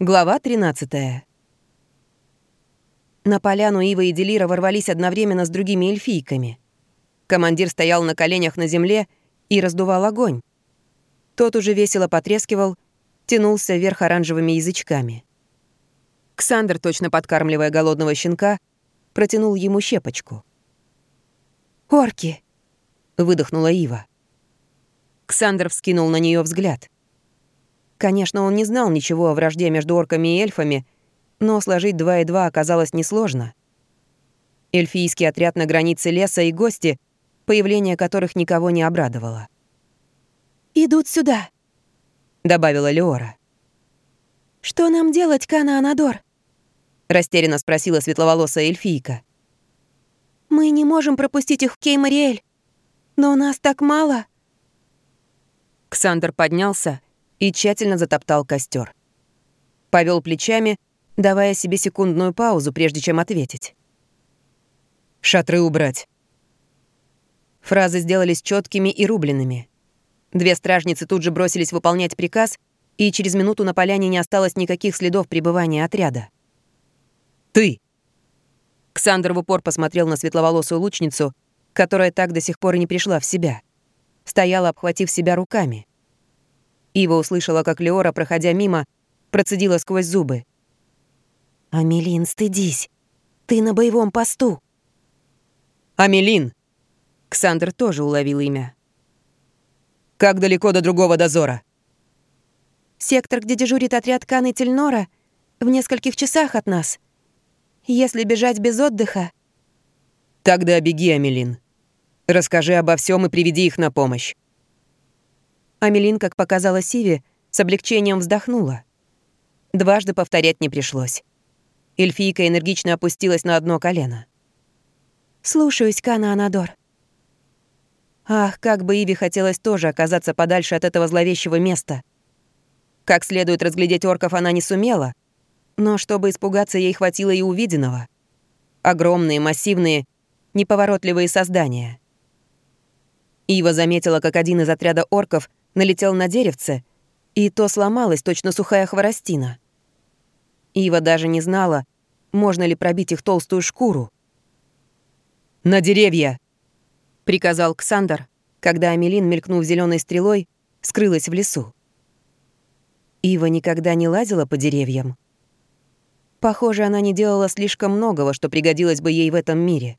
Глава 13. На поляну Ива и Делира ворвались одновременно с другими эльфийками. Командир стоял на коленях на земле и раздувал огонь. Тот уже весело потрескивал, тянулся вверх оранжевыми язычками. Ксандр, точно подкармливая голодного щенка, протянул ему щепочку. «Орки!» — выдохнула Ива. Ксандр вскинул на нее взгляд — Конечно, он не знал ничего о вражде между орками и эльфами, но сложить два и два оказалось несложно. Эльфийский отряд на границе леса и гости, появление которых никого не обрадовало. «Идут сюда», — добавила Леора. «Что нам делать, Кана Анадор?» — растерянно спросила светловолосая эльфийка. «Мы не можем пропустить их в Кеймариэль, но нас так мало». Ксандр поднялся и тщательно затоптал костер. Повел плечами, давая себе секундную паузу, прежде чем ответить. «Шатры убрать». Фразы сделались четкими и рубленными. Две стражницы тут же бросились выполнять приказ, и через минуту на поляне не осталось никаких следов пребывания отряда. «Ты!» Ксандр в упор посмотрел на светловолосую лучницу, которая так до сих пор и не пришла в себя. Стояла, обхватив себя руками. Ива услышала, как Леора, проходя мимо, процедила сквозь зубы. «Амелин, стыдись. Ты на боевом посту». «Амелин!» Ксандр тоже уловил имя. «Как далеко до другого дозора?» «Сектор, где дежурит отряд Каны Тельнора, в нескольких часах от нас. Если бежать без отдыха...» «Тогда беги, Амелин. Расскажи обо всем и приведи их на помощь. Амелин, как показала Сиве, с облегчением вздохнула. Дважды повторять не пришлось. Эльфийка энергично опустилась на одно колено. «Слушаюсь, Кана Анадор». Ах, как бы Иве хотелось тоже оказаться подальше от этого зловещего места. Как следует разглядеть орков она не сумела, но чтобы испугаться, ей хватило и увиденного. Огромные, массивные, неповоротливые создания. Ива заметила, как один из отряда орков налетел на деревце, и то сломалось, точно сухая хворостина. Ива даже не знала, можно ли пробить их толстую шкуру. «На деревья!» — приказал Ксандр, когда Амелин, мелькнув зеленой стрелой, скрылась в лесу. Ива никогда не лазила по деревьям. Похоже, она не делала слишком многого, что пригодилось бы ей в этом мире.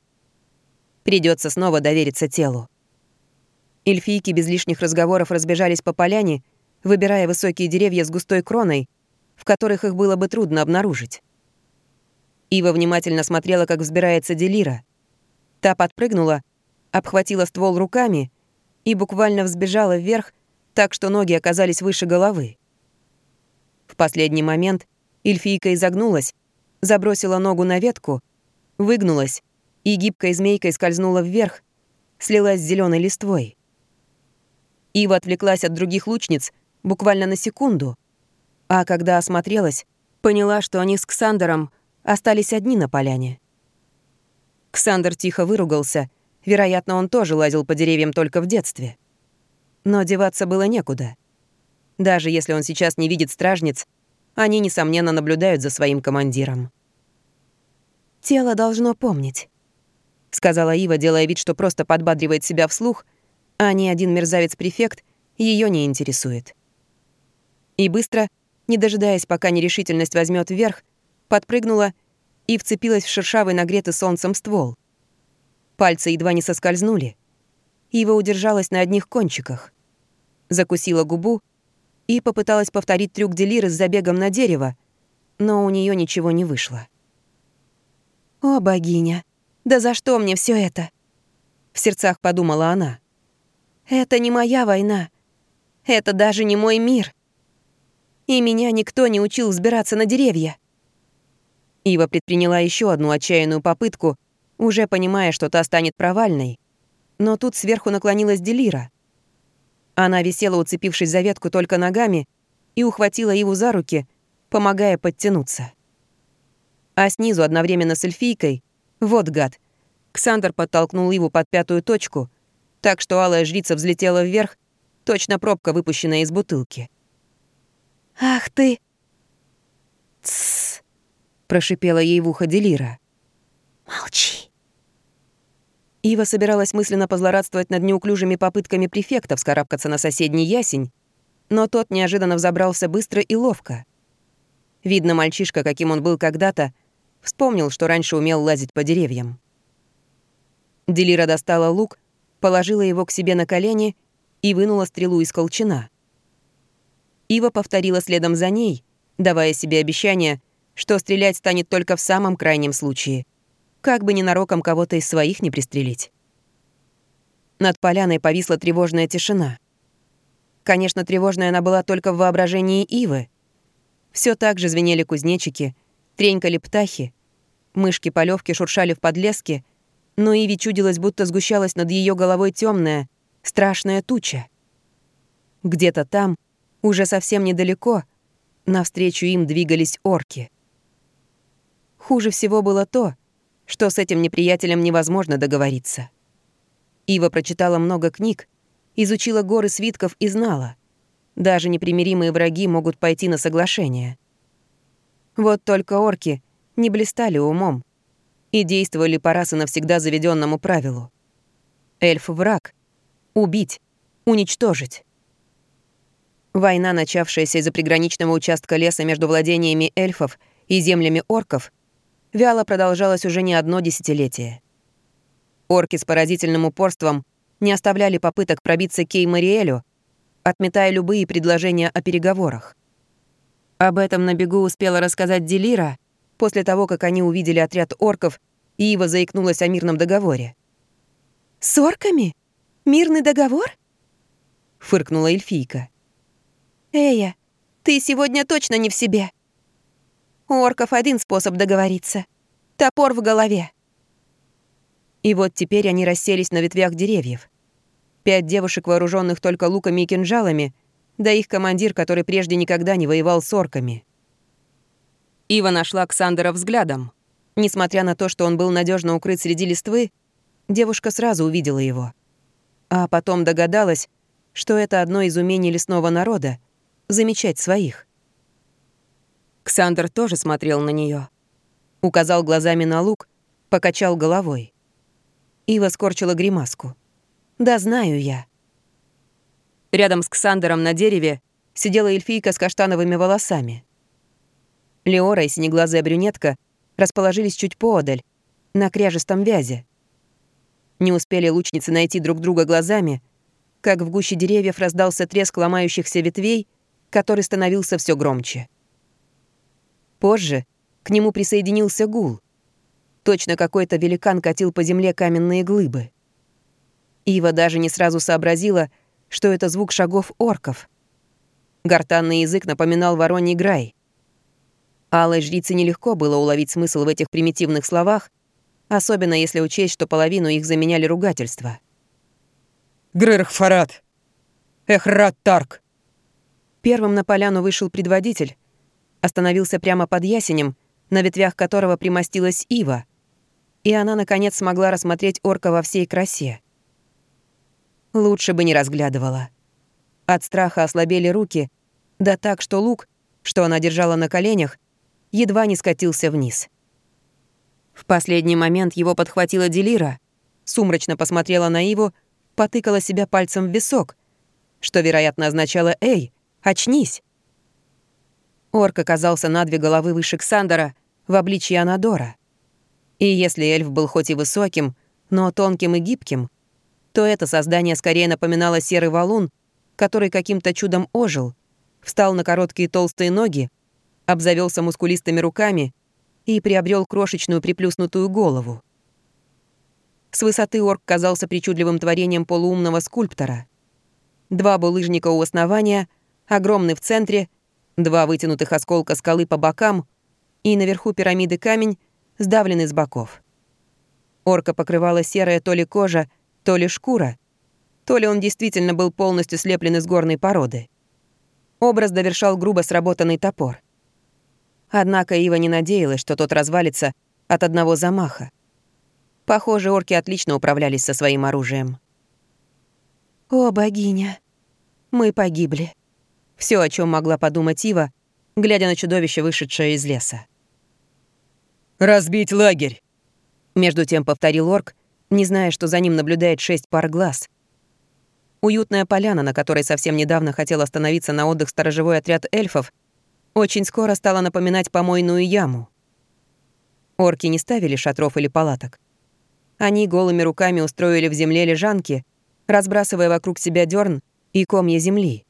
Придется снова довериться телу. Эльфийки без лишних разговоров разбежались по поляне, выбирая высокие деревья с густой кроной, в которых их было бы трудно обнаружить. Ива внимательно смотрела, как взбирается Делира. Та подпрыгнула, обхватила ствол руками и буквально взбежала вверх, так что ноги оказались выше головы. В последний момент эльфийка изогнулась, забросила ногу на ветку, выгнулась и гибкой змейкой скользнула вверх, слилась с зеленой листвой. Ива отвлеклась от других лучниц буквально на секунду, а когда осмотрелась, поняла, что они с Ксандером остались одни на поляне. Ксандер тихо выругался, вероятно, он тоже лазил по деревьям только в детстве. Но деваться было некуда. Даже если он сейчас не видит стражниц, они, несомненно, наблюдают за своим командиром. «Тело должно помнить», — сказала Ива, делая вид, что просто подбадривает себя вслух — а ни один мерзавец-префект ее не интересует. И быстро, не дожидаясь, пока нерешительность возьмет вверх, подпрыгнула и вцепилась в шершавый нагретый солнцем ствол. Пальцы едва не соскользнули. Ива удержалась на одних кончиках. Закусила губу и попыталась повторить трюк Делиры с забегом на дерево, но у нее ничего не вышло. «О, богиня, да за что мне все это?» В сердцах подумала она. Это не моя война. Это даже не мой мир. И меня никто не учил взбираться на деревья. Ива предприняла еще одну отчаянную попытку, уже понимая, что та станет провальной. Но тут сверху наклонилась Делира. Она висела, уцепившись за ветку только ногами, и ухватила Иву за руки, помогая подтянуться. А снизу одновременно с эльфийкой, вот гад, Ксандр подтолкнул Иву под пятую точку — так что алая жрица взлетела вверх, точно пробка, выпущенная из бутылки. «Ах ты!» прошипела ей в ухо Делира. «Молчи!» Ива собиралась мысленно позлорадствовать над неуклюжими попытками префекта вскарабкаться на соседний ясень, но тот неожиданно взобрался быстро и ловко. Видно, мальчишка, каким он был когда-то, вспомнил, что раньше умел лазить по деревьям. Делира достала лук, положила его к себе на колени и вынула стрелу из колчана. Ива повторила следом за ней, давая себе обещание, что стрелять станет только в самом крайнем случае — как бы ненароком кого-то из своих не пристрелить. Над поляной повисла тревожная тишина. Конечно, тревожная она была только в воображении Ивы. Все так же звенели кузнечики, тренькали птахи, мышки полевки шуршали в подлеске, но Иве чудилось, будто сгущалась над ее головой темная, страшная туча. Где-то там, уже совсем недалеко, навстречу им двигались орки. Хуже всего было то, что с этим неприятелем невозможно договориться. Ива прочитала много книг, изучила горы свитков и знала. Даже непримиримые враги могут пойти на соглашение. Вот только орки не блистали умом и действовали по раз и навсегда заведенному правилу. Эльф — враг. Убить. Уничтожить. Война, начавшаяся из-за приграничного участка леса между владениями эльфов и землями орков, вяло продолжалось уже не одно десятилетие. Орки с поразительным упорством не оставляли попыток пробиться к Кей-Мариэлю, отметая любые предложения о переговорах. Об этом на бегу успела рассказать Делира после того, как они увидели отряд орков, Ива заикнулась о мирном договоре. «С орками? Мирный договор?» — фыркнула эльфийка. «Эя, ты сегодня точно не в себе!» У орков один способ договориться. Топор в голове. И вот теперь они расселись на ветвях деревьев. Пять девушек, вооруженных только луками и кинжалами, да их командир, который прежде никогда не воевал с орками. Ива нашла Ксандера взглядом. Несмотря на то, что он был надежно укрыт среди листвы, девушка сразу увидела его. А потом догадалась, что это одно из умений лесного народа — замечать своих. Ксандр тоже смотрел на нее. Указал глазами на лук, покачал головой. Ива скорчила гримаску. «Да знаю я». Рядом с Ксандером на дереве сидела эльфийка с каштановыми волосами. Леора и синеглазая брюнетка расположились чуть поодаль, на кряжестом вязе. Не успели лучницы найти друг друга глазами, как в гуще деревьев раздался треск ломающихся ветвей, который становился все громче. Позже к нему присоединился гул. Точно какой-то великан катил по земле каменные глыбы. Ива даже не сразу сообразила, что это звук шагов орков. Гортанный язык напоминал вороний грай. Алой жрице нелегко было уловить смысл в этих примитивных словах, особенно если учесть, что половину их заменяли ругательства. «Грырх-фарат! Эхрат-тарк!» Первым на поляну вышел предводитель, остановился прямо под ясенем, на ветвях которого примостилась ива, и она, наконец, смогла рассмотреть орка во всей красе. Лучше бы не разглядывала. От страха ослабели руки, да так, что лук, что она держала на коленях, едва не скатился вниз. В последний момент его подхватила Делира, сумрачно посмотрела на Иву, потыкала себя пальцем в висок, что, вероятно, означало «Эй, очнись!» Орк оказался на две головы выше Ксандера в обличье Анадора. И если эльф был хоть и высоким, но тонким и гибким, то это создание скорее напоминало серый валун, который каким-то чудом ожил, встал на короткие толстые ноги, обзавелся мускулистыми руками и приобрел крошечную приплюснутую голову. С высоты орк казался причудливым творением полуумного скульптора. Два булыжника у основания, огромный в центре — Два вытянутых осколка скалы по бокам и наверху пирамиды камень, сдавленный с боков. Орка покрывала серая то ли кожа, то ли шкура, то ли он действительно был полностью слеплен из горной породы. Образ довершал грубо сработанный топор. Однако Ива не надеялась, что тот развалится от одного замаха. Похоже, орки отлично управлялись со своим оружием. «О, богиня, мы погибли», все, о чем могла подумать Ива, глядя на чудовище, вышедшее из леса. «Разбить лагерь!» Между тем повторил орк, не зная, что за ним наблюдает шесть пар глаз. Уютная поляна, на которой совсем недавно хотел остановиться на отдых сторожевой отряд эльфов, очень скоро стала напоминать помойную яму. Орки не ставили шатров или палаток. Они голыми руками устроили в земле лежанки, разбрасывая вокруг себя дерн и комья земли.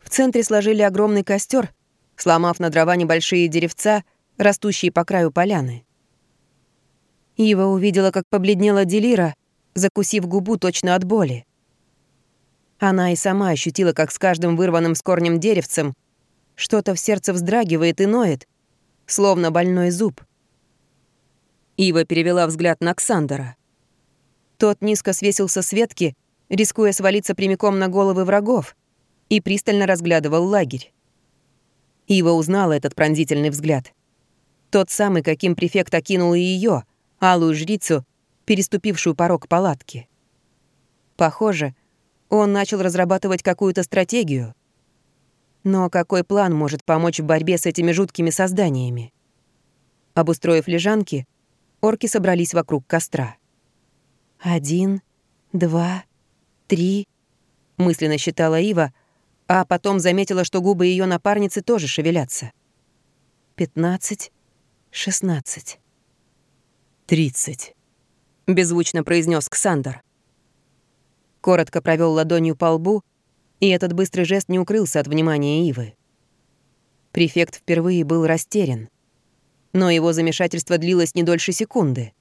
В центре сложили огромный костер, сломав на дрова небольшие деревца, растущие по краю поляны. Ива увидела, как побледнела Делира, закусив губу точно от боли. Она и сама ощутила, как с каждым вырванным с корнем деревцем что-то в сердце вздрагивает и ноет, словно больной зуб. Ива перевела взгляд на Ксандера. Тот низко свесился с ветки, рискуя свалиться прямиком на головы врагов, и пристально разглядывал лагерь. Ива узнала этот пронзительный взгляд. Тот самый, каким префект окинул и ее, алую жрицу, переступившую порог палатки. Похоже, он начал разрабатывать какую-то стратегию. Но какой план может помочь в борьбе с этими жуткими созданиями? Обустроив лежанки, орки собрались вокруг костра. «Один, два, три», — мысленно считала Ива, а потом заметила, что губы ее напарницы тоже шевелятся. «Пятнадцать, шестнадцать». «Тридцать», — беззвучно произнес Ксандр. Коротко провел ладонью по лбу, и этот быстрый жест не укрылся от внимания Ивы. Префект впервые был растерян. Но его замешательство длилось не дольше секунды.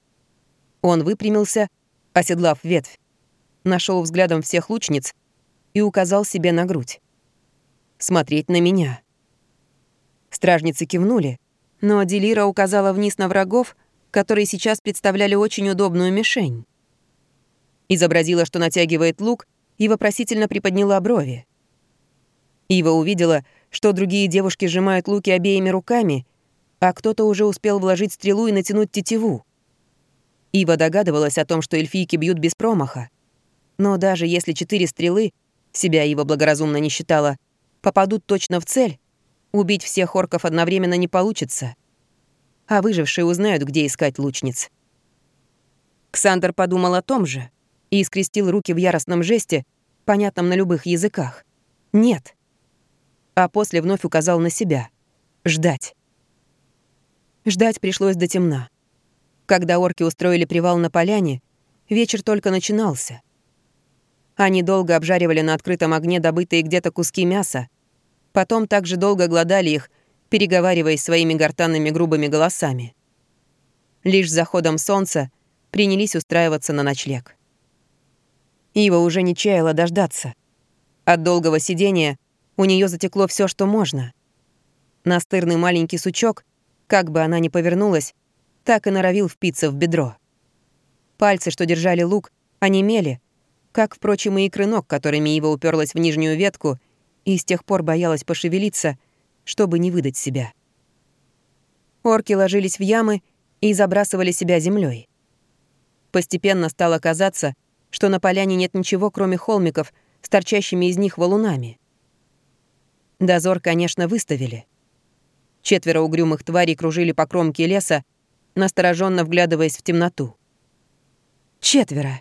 Он выпрямился оседлав ветвь, нашел взглядом всех лучниц и указал себе на грудь. «Смотреть на меня». Стражницы кивнули, но Делира указала вниз на врагов, которые сейчас представляли очень удобную мишень. Изобразила, что натягивает лук, и вопросительно приподняла брови. Ива увидела, что другие девушки сжимают луки обеими руками, а кто-то уже успел вложить стрелу и натянуть тетиву. Ива догадывалась о том, что эльфийки бьют без промаха. Но даже если четыре стрелы, себя Ива благоразумно не считала, попадут точно в цель, убить всех орков одновременно не получится. А выжившие узнают, где искать лучниц. Ксандр подумал о том же и скрестил руки в яростном жесте, понятном на любых языках. «Нет». А после вновь указал на себя. «Ждать». Ждать пришлось до темна. Когда орки устроили привал на поляне, вечер только начинался. Они долго обжаривали на открытом огне добытые где-то куски мяса, потом также долго гладали их, переговариваясь своими гортанными грубыми голосами. Лишь с заходом солнца принялись устраиваться на ночлег. Ива уже не чаяла дождаться. От долгого сидения у нее затекло все, что можно. Настырный маленький сучок, как бы она ни повернулась, так и норовил впиться в бедро. Пальцы, что держали лук, онемели, как, впрочем, и икры ног, которыми Ива уперлась в нижнюю ветку и с тех пор боялась пошевелиться, чтобы не выдать себя. Орки ложились в ямы и забрасывали себя землей. Постепенно стало казаться, что на поляне нет ничего, кроме холмиков с торчащими из них валунами. Дозор, конечно, выставили. Четверо угрюмых тварей кружили по кромке леса, настороженно вглядываясь в темноту. Четверо.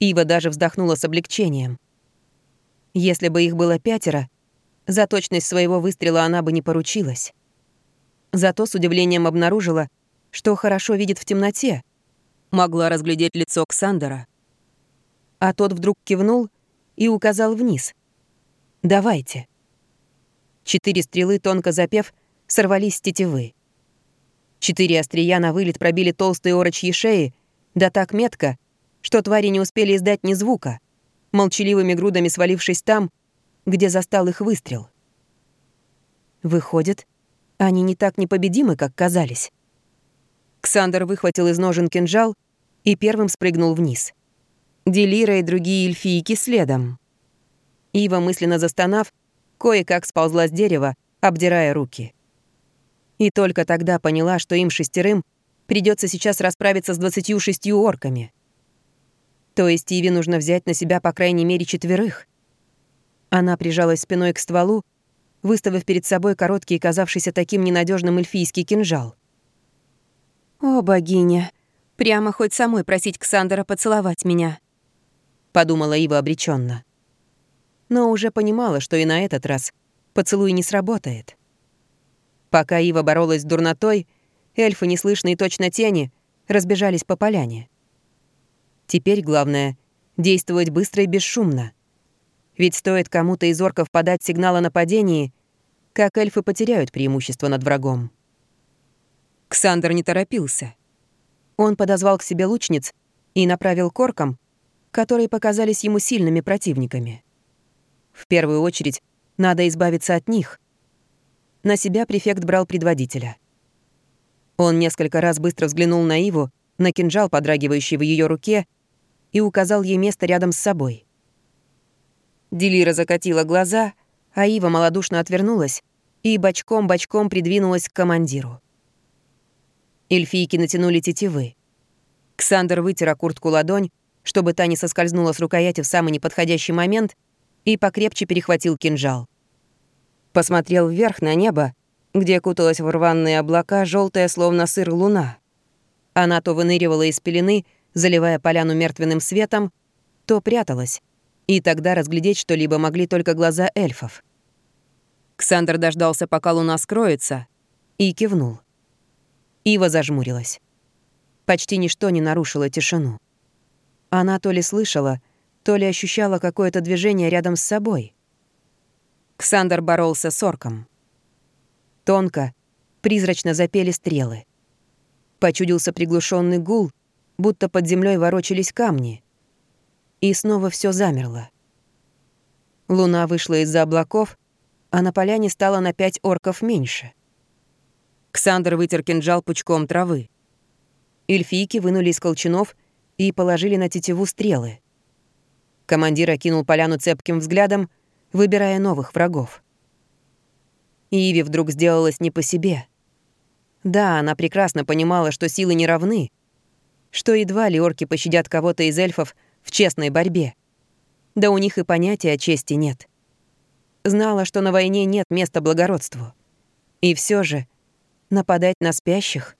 Ива даже вздохнула с облегчением. Если бы их было пятеро, за точность своего выстрела она бы не поручилась. Зато с удивлением обнаружила, что хорошо видит в темноте. Могла разглядеть лицо Ксандера. А тот вдруг кивнул и указал вниз. «Давайте». Четыре стрелы, тонко запев, сорвались с тетивы. Четыре острия на вылет пробили толстые орочьи шеи, да так метко, что твари не успели издать ни звука, молчаливыми грудами свалившись там, где застал их выстрел. Выходит, они не так непобедимы, как казались. Ксандр выхватил из ножен кинжал и первым спрыгнул вниз. Делира и другие эльфийки следом. Ива, мысленно застонав, кое-как сползла с дерева, обдирая руки. И только тогда поняла, что им шестерым придется сейчас расправиться с двадцатью шестью орками. То есть Иви нужно взять на себя по крайней мере четверых. Она прижалась спиной к стволу, выставив перед собой короткий казавшийся таким ненадежным эльфийский кинжал. «О, богиня, прямо хоть самой просить Ксандера поцеловать меня», — подумала Ива обреченно. Но уже понимала, что и на этот раз поцелуй не сработает. Пока Ива боролась с дурнотой, эльфы, неслышные точно тени, разбежались по поляне. Теперь главное — действовать быстро и бесшумно. Ведь стоит кому-то из орков подать сигнал о нападении, как эльфы потеряют преимущество над врагом. Ксандр не торопился. Он подозвал к себе лучниц и направил к оркам, которые показались ему сильными противниками. В первую очередь, надо избавиться от них. На себя префект брал предводителя. Он несколько раз быстро взглянул на Иву, на кинжал, подрагивающий в ее руке, и указал ей место рядом с собой. Делира закатила глаза, а Ива малодушно отвернулась и бочком-бочком придвинулась к командиру. Эльфийки натянули тетивы. Ксандр вытер куртку ладонь, чтобы та не соскользнула с рукояти в самый неподходящий момент, и покрепче перехватил кинжал. Посмотрел вверх на небо, где куталась в рваные облака желтая, словно сыр, луна. Она то выныривала из пелены, заливая поляну мертвенным светом, то пряталась, и тогда разглядеть что-либо могли только глаза эльфов. Ксандр дождался, пока луна скроется, и кивнул. Ива зажмурилась. Почти ничто не нарушило тишину. Она то ли слышала, то ли ощущала какое-то движение рядом с собой. Ксандр боролся с орком. Тонко, призрачно запели стрелы. Почудился приглушенный гул, будто под землей ворочались камни. И снова все замерло. Луна вышла из-за облаков, а на поляне стало на пять орков меньше. Ксандр вытер кинжал пучком травы. Эльфийки вынули из колчанов и положили на тетиву стрелы. Командир окинул поляну цепким взглядом, выбирая новых врагов. Иви вдруг сделалась не по себе. Да, она прекрасно понимала, что силы не равны, что едва ли орки пощадят кого-то из эльфов в честной борьбе. Да у них и понятия о чести нет. Знала, что на войне нет места благородству. И все же нападать на спящих...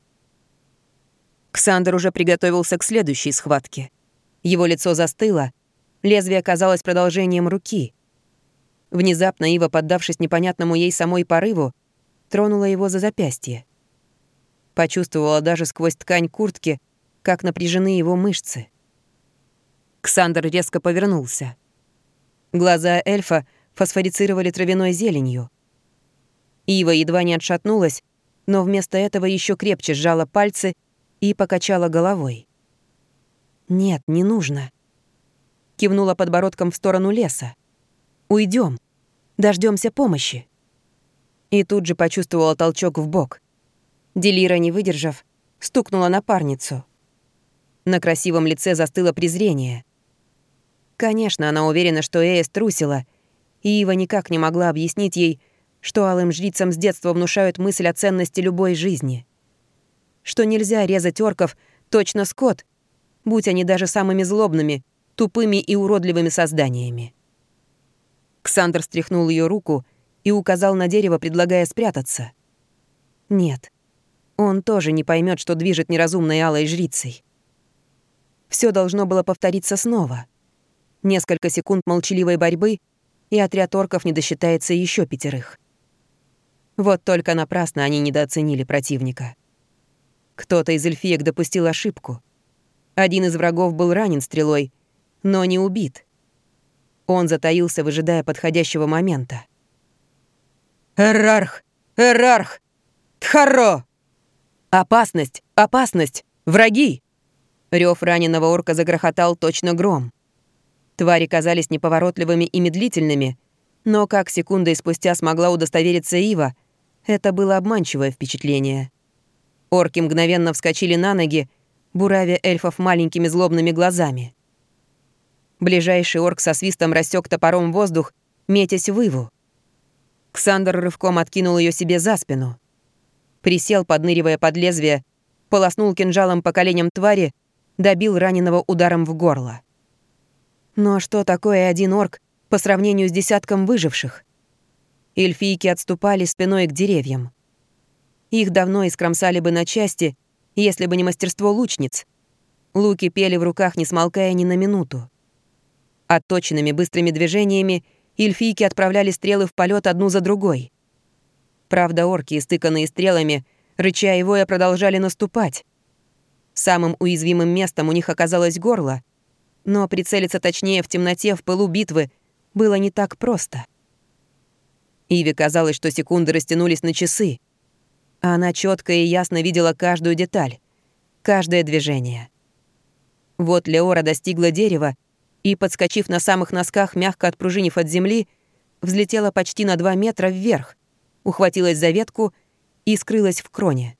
Ксандр уже приготовился к следующей схватке. Его лицо застыло, лезвие казалось продолжением руки. Внезапно Ива, поддавшись непонятному ей самой порыву, тронула его за запястье. Почувствовала даже сквозь ткань куртки, как напряжены его мышцы. Ксандр резко повернулся. Глаза эльфа фосфорицировали травяной зеленью. Ива едва не отшатнулась, но вместо этого еще крепче сжала пальцы покачала головой. «Нет, не нужно». Кивнула подбородком в сторону леса. Уйдем, дождемся помощи». И тут же почувствовала толчок в бок. Делира, не выдержав, стукнула напарницу. На красивом лице застыло презрение. Конечно, она уверена, что Эя струсила, и Ива никак не могла объяснить ей, что алым жрицам с детства внушают мысль о ценности любой жизни. Что нельзя резать орков точно скот, будь они даже самыми злобными, тупыми и уродливыми созданиями. Ксандр стряхнул ее руку и указал на дерево, предлагая спрятаться. Нет, он тоже не поймет, что движет неразумной алой жрицей. Все должно было повториться снова. Несколько секунд молчаливой борьбы, и отряд орков не досчитается еще пятерых. Вот только напрасно они недооценили противника. Кто-то из эльфиек допустил ошибку. Один из врагов был ранен стрелой, но не убит. Он затаился, выжидая подходящего момента. «Эрарх! Эрарх! Тхаро! Опасность! Опасность! Враги!» Рев раненого орка загрохотал точно гром. Твари казались неповоротливыми и медлительными, но как секундой спустя смогла удостовериться Ива — это было обманчивое впечатление. Орки мгновенно вскочили на ноги, буравя эльфов маленькими злобными глазами. Ближайший орк со свистом рассек топором воздух, метясь в Иву. Ксандр рывком откинул ее себе за спину. Присел, подныривая под лезвие, полоснул кинжалом по коленям твари, добил раненого ударом в горло. Но что такое один орк по сравнению с десятком выживших? Эльфийки отступали спиной к деревьям. Их давно искромсали бы на части, если бы не мастерство лучниц. Луки пели в руках, не смолкая ни на минуту. Отточенными быстрыми движениями эльфийки отправляли стрелы в полет одну за другой. Правда, орки, истыканные стрелами, рыча и воя, продолжали наступать. Самым уязвимым местом у них оказалось горло, но прицелиться точнее в темноте в пылу битвы было не так просто. Иве казалось, что секунды растянулись на часы. Она четко и ясно видела каждую деталь, каждое движение. Вот Леора достигла дерева и, подскочив на самых носках, мягко отпружинив от земли, взлетела почти на два метра вверх, ухватилась за ветку и скрылась в кроне.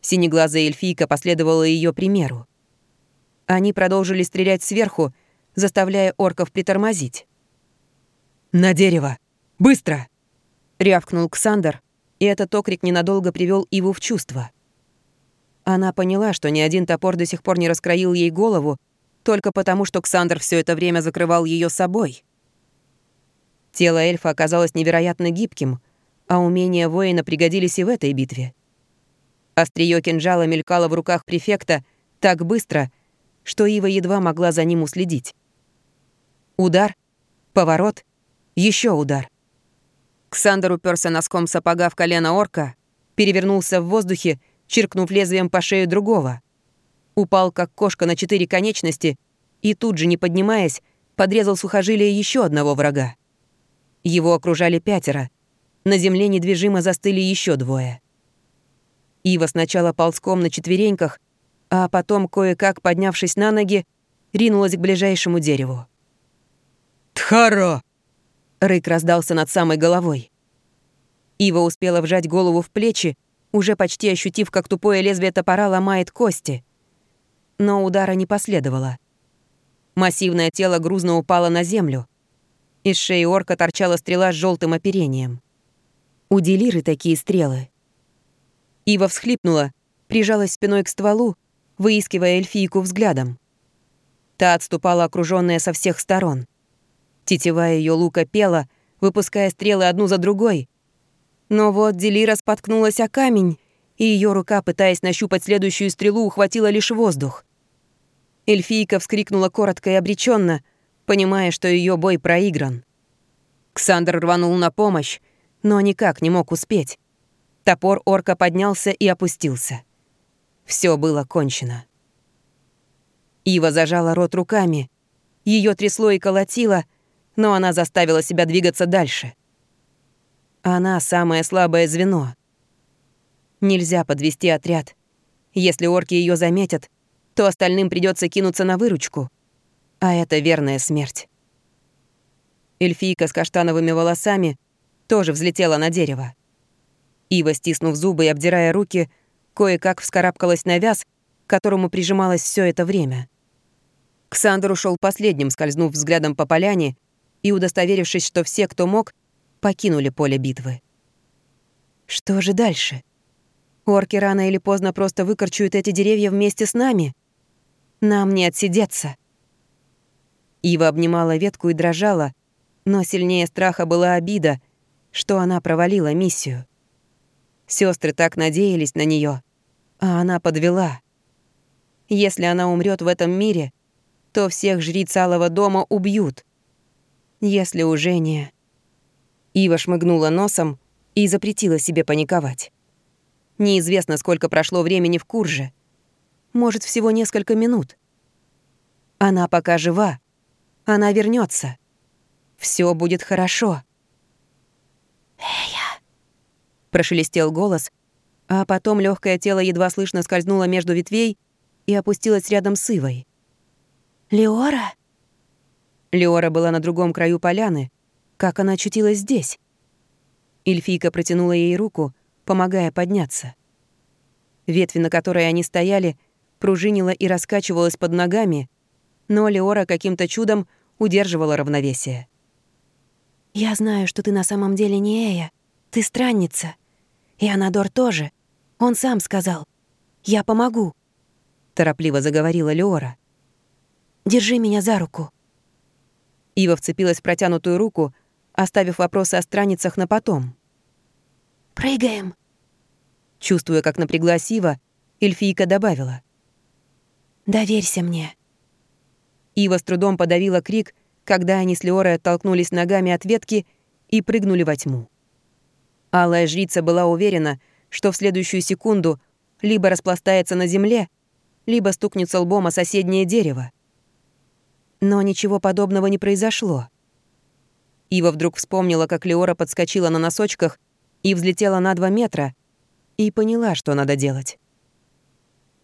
Синеглазая эльфийка последовала ее примеру. Они продолжили стрелять сверху, заставляя орков притормозить. «На дерево! Быстро!» — рявкнул Ксандр, и этот окрик ненадолго привел Иву в чувство. Она поняла, что ни один топор до сих пор не раскроил ей голову, только потому, что Ксандр все это время закрывал ее собой. Тело эльфа оказалось невероятно гибким, а умения воина пригодились и в этой битве. Остриё кинжала мелькало в руках префекта так быстро, что Ива едва могла за ним уследить. Удар, поворот, еще удар. Ксандер уперся носком сапога в колено орка, перевернулся в воздухе, чиркнув лезвием по шее другого. Упал, как кошка на четыре конечности, и тут же, не поднимаясь, подрезал сухожилие еще одного врага. Его окружали пятеро. На земле недвижимо застыли еще двое. Ива сначала ползком на четвереньках, а потом, кое-как поднявшись на ноги, ринулась к ближайшему дереву. «Тхаро!» Рык раздался над самой головой. Ива успела вжать голову в плечи, уже почти ощутив, как тупое лезвие топора ломает кости. Но удара не последовало. Массивное тело грузно упало на землю. Из шеи орка торчала стрела с желтым оперением. У Делиры такие стрелы. Ива всхлипнула, прижалась спиной к стволу, выискивая эльфийку взглядом. Та отступала, окруженная со всех сторон. Тетива ее лука пела, выпуская стрелы одну за другой. Но вот Делира споткнулась о камень, и ее рука, пытаясь нащупать следующую стрелу, ухватила лишь воздух. Эльфийка вскрикнула коротко и обреченно, понимая, что ее бой проигран. Ксандр рванул на помощь, но никак не мог успеть. Топор орка поднялся и опустился. Все было кончено. Ива зажала рот руками. Ее трясло и колотило, но она заставила себя двигаться дальше. Она самое слабое звено. Нельзя подвести отряд. Если орки ее заметят, то остальным придется кинуться на выручку. А это верная смерть. Эльфийка с каштановыми волосами тоже взлетела на дерево. Ива, стиснув зубы и обдирая руки, кое-как вскарабкалась на вяз, к которому прижималась все это время. Ксандр ушел последним, скользнув взглядом по поляне и удостоверившись, что все, кто мог, покинули поле битвы. Что же дальше? Орки рано или поздно просто выкорчуют эти деревья вместе с нами. Нам не отсидеться. Ива обнимала ветку и дрожала, но сильнее страха была обида, что она провалила миссию. Сестры так надеялись на нее, а она подвела. Если она умрет в этом мире, то всех жриц Алого дома убьют. Если уже не... Ива шмыгнула носом и запретила себе паниковать. Неизвестно, сколько прошло времени в Курже. Может, всего несколько минут. Она пока жива. Она вернется. Все будет хорошо. «Эя!» Прошелестел голос, а потом легкое тело едва слышно скользнуло между ветвей и опустилось рядом с Ивой. «Леора?» Леора была на другом краю поляны. Как она очутилась здесь? Эльфийка протянула ей руку, помогая подняться. Ветви, на которой они стояли, пружинила и раскачивалась под ногами, но Леора каким-то чудом удерживала равновесие. «Я знаю, что ты на самом деле не Эя. Ты странница. И Анадор тоже. Он сам сказал. Я помогу. Торопливо заговорила Леора. Держи меня за руку. Ива вцепилась в протянутую руку, оставив вопросы о страницах на потом. «Прыгаем!» Чувствуя, как напряглась Ива, эльфийка добавила. «Доверься мне». Ива с трудом подавила крик, когда они с Леорой оттолкнулись ногами от ветки и прыгнули во тьму. Алая жрица была уверена, что в следующую секунду либо распластается на земле, либо стукнется лбом о соседнее дерево. Но ничего подобного не произошло. Ива вдруг вспомнила, как Леора подскочила на носочках и взлетела на два метра, и поняла, что надо делать.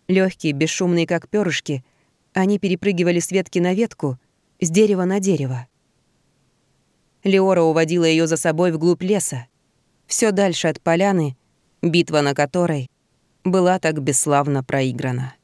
Легкие, бесшумные, как перышки, они перепрыгивали с ветки на ветку, с дерева на дерево. Леора уводила ее за собой вглубь леса, все дальше от поляны, битва на которой была так бесславно проиграна.